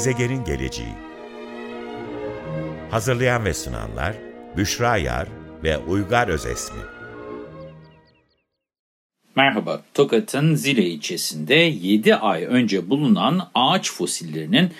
Gezegenin geleceği Hazırlayan ve sunanlar Büşra Yar ve Uygar Özesmi Merhaba, Tokat'ın Zile ilçesinde 7 ay önce bulunan ağaç fosillerinin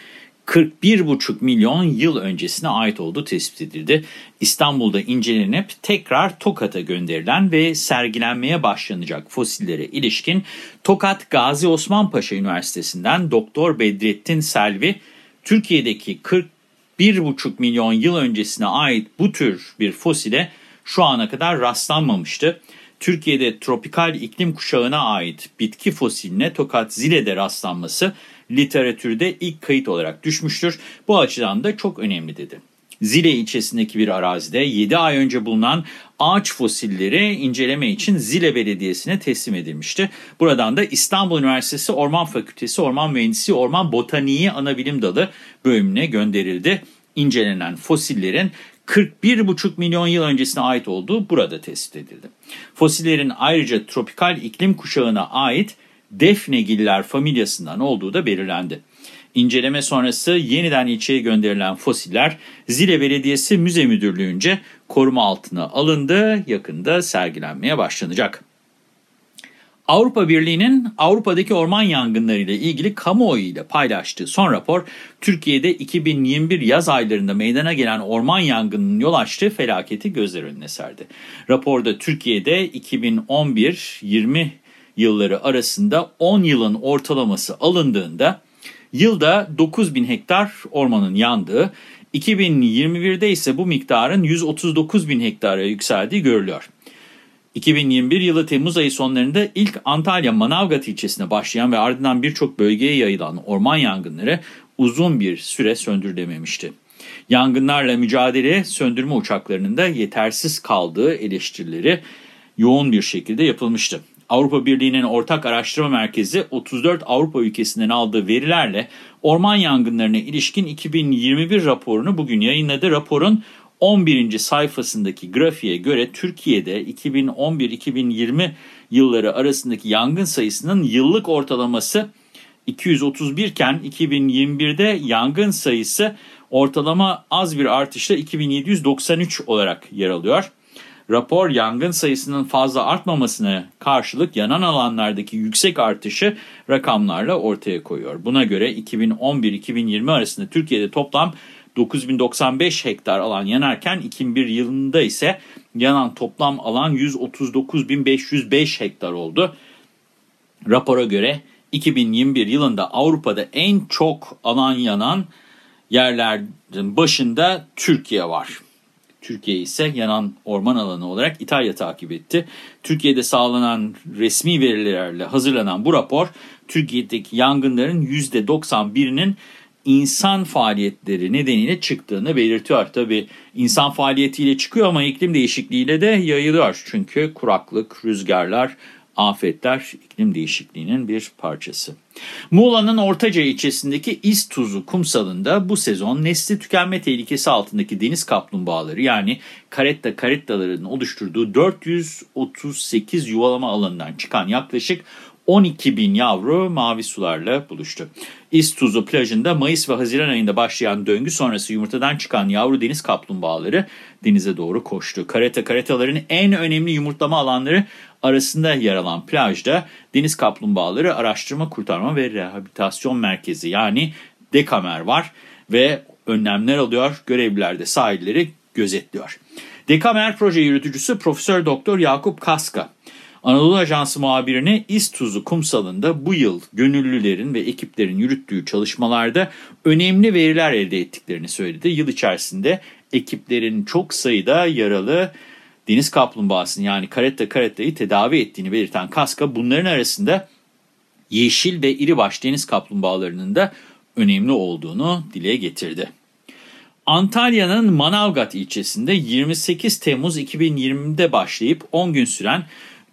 41,5 milyon yıl öncesine ait olduğu tespit edildi. İstanbul'da incelenip tekrar Tokat'a gönderilen ve sergilenmeye başlanacak fosillere ilişkin Tokat Gazi Osman Paşa Üniversitesi'nden Doktor Bedrettin Selvi, Türkiye'deki 41,5 milyon yıl öncesine ait bu tür bir fosile şu ana kadar rastlanmamıştı. Türkiye'de tropikal iklim kuşağına ait bitki fosiline Tokat Zile'de rastlanması literatürde ilk kayıt olarak düşmüştür. Bu açıdan da çok önemli dedi. Zile ilçesindeki bir arazide 7 ay önce bulunan ağaç fosilleri inceleme için Zile Belediyesi'ne teslim edilmişti. Buradan da İstanbul Üniversitesi Orman Fakültesi Orman Mühendisliği Orman Botaniği Anabilim Dalı bölümüne gönderildi. İncelenen fosillerin 41,5 milyon yıl öncesine ait olduğu burada tespit edildi. Fosillerin ayrıca tropikal iklim kuşağına ait Defnegiller familyasından olduğu da belirlendi. İnceleme sonrası yeniden ilçeye gönderilen fosiller Zile Belediyesi Müze Müdürlüğü'nce koruma altına alındı, yakında sergilenmeye başlanacak. Avrupa Birliği'nin Avrupa'daki orman yangınları ile ilgili kamuoyu ile paylaştığı son rapor, Türkiye'de 2021 yaz aylarında meydana gelen orman yangınının yol açtığı felaketi gözler önüne serdi. Raporda Türkiye'de 2011-20 yılları arasında 10 yılın ortalaması alındığında yılda 9 bin hektar ormanın yandığı, 2021'de ise bu miktarın 139 bin hektara yükseldiği görülüyor. 2021 yılı Temmuz ayı sonlarında ilk Antalya Manavgat ilçesine başlayan ve ardından birçok bölgeye yayılan orman yangınları uzun bir süre söndürülememişti. Yangınlarla mücadele söndürme uçaklarının da yetersiz kaldığı eleştirileri yoğun bir şekilde yapılmıştı. Avrupa Birliği'nin ortak araştırma merkezi 34 Avrupa ülkesinden aldığı verilerle orman yangınlarına ilişkin 2021 raporunu bugün yayınladı. Raporun 11. sayfasındaki grafiğe göre Türkiye'de 2011-2020 yılları arasındaki yangın sayısının yıllık ortalaması 231 iken 2021'de yangın sayısı ortalama az bir artışla 2793 olarak yer alıyor. Rapor yangın sayısının fazla artmamasına karşılık yanan alanlardaki yüksek artışı rakamlarla ortaya koyuyor. Buna göre 2011-2020 arasında Türkiye'de toplam 9095 hektar alan yanarken 2001 yılında ise yanan toplam alan 139.505 hektar oldu. Rapora göre 2021 yılında Avrupa'da en çok alan yanan yerlerin başında Türkiye var. Türkiye ise yanan orman alanı olarak İtalya takip etti. Türkiye'de sağlanan resmi verilerle hazırlanan bu rapor, Türkiye'deki yangınların %91'inin insan faaliyetleri nedeniyle çıktığını belirtiyor. Tabi insan faaliyetiyle çıkıyor ama iklim değişikliğiyle de yayılıyor. Çünkü kuraklık, rüzgarlar, afetler iklim değişikliğinin bir parçası. Muğla'nın Ortaca ilçesindeki İztuzu kumsalında bu sezon nesli tükenme tehlikesi altındaki deniz kaplumbağaları yani karetta karettaların oluşturduğu 438 yuvalama alanından çıkan yaklaşık 12 bin yavru mavi sularla buluştu. İztuzu plajında Mayıs ve Haziran ayında başlayan döngü sonrası yumurtadan çıkan yavru deniz kaplumbağaları denize doğru koştu. Kareta karetaların en önemli yumurtlama alanları arasında yer alan plajda deniz kaplumbağaları araştırma, kurtarma ve rehabilitasyon merkezi yani Dekamer var ve önlemler alıyor. Görevliler de sahilleri gözetliyor. Dekamer proje yürütücüsü Profesör Doktor Yakup Kaska Anadolu Ajansı muhabirine İztuzu kumsalında bu yıl gönüllülerin ve ekiplerin yürüttüğü çalışmalarda önemli veriler elde ettiklerini söyledi. Yıl içerisinde ekiplerin çok sayıda yaralı deniz kaplumbağasını yani karetta karettayı tedavi ettiğini belirten Kaska bunların arasında yeşil ve iribaş deniz kaplumbağalarının da önemli olduğunu dile getirdi. Antalya'nın Manavgat ilçesinde 28 Temmuz 2020'de başlayıp 10 gün süren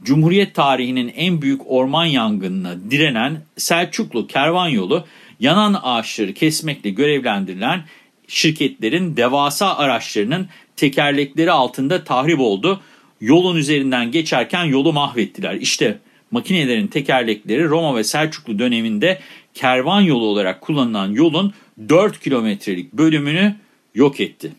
Cumhuriyet tarihinin en büyük orman yangınına direnen Selçuklu Kervan Yolu yanan ağaçları kesmekle görevlendirilen şirketlerin devasa araçlarının tekerlekleri altında tahrip oldu. Yolun üzerinden geçerken yolu mahvettiler. İşte makinelerin tekerlekleri Roma ve Selçuklu döneminde kervan yolu olarak kullanılan yolun 4 kilometrelik bölümünü yok etti.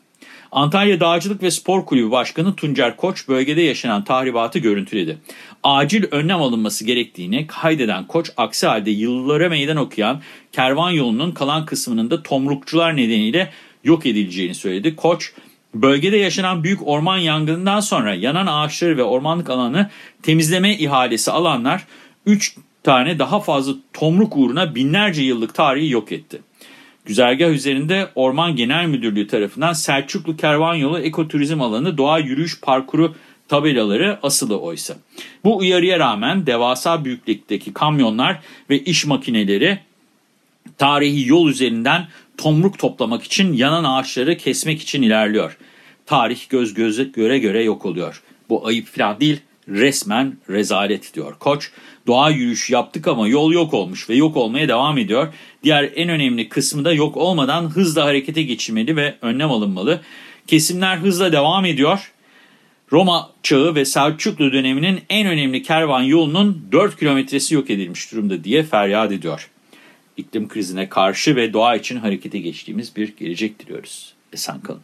Antalya Dağcılık ve Spor Kulübü Başkanı Tuncer Koç bölgede yaşanan tahribatı görüntüledi. Acil önlem alınması gerektiğini kaydeden Koç aksi halde yıllara meydan okuyan kervan yolunun kalan kısmının da tomrukçular nedeniyle yok edileceğini söyledi. Koç bölgede yaşanan büyük orman yangınından sonra yanan ağaçları ve ormanlık alanı temizleme ihalesi alanlar 3 tane daha fazla tomruk uğruna binlerce yıllık tarihi yok etti. Güzergah üzerinde Orman Genel Müdürlüğü tarafından Selçuklu Kervan Yolu Ekoturizm Alanı Doğa Yürüyüş Parkuru tabelaları asılı oysa. Bu uyarıya rağmen devasa büyüklükteki kamyonlar ve iş makineleri tarihi yol üzerinden tomruk toplamak için yanan ağaçları kesmek için ilerliyor. Tarih göz göze göre göre yok oluyor. Bu ayıp falan değil resmen rezalet diyor Koç. Doğa yürüyüşü yaptık ama yol yok olmuş ve yok olmaya devam ediyor. Diğer en önemli kısmı da yok olmadan hızla harekete geçilmeli ve önlem alınmalı. Kesimler hızla devam ediyor. Roma çağı ve Selçuklu döneminin en önemli kervan yolunun 4 kilometresi yok edilmiş durumda diye feryat ediyor. İklim krizine karşı ve doğa için harekete geçtiğimiz bir gelecek diliyoruz. Esen kalın.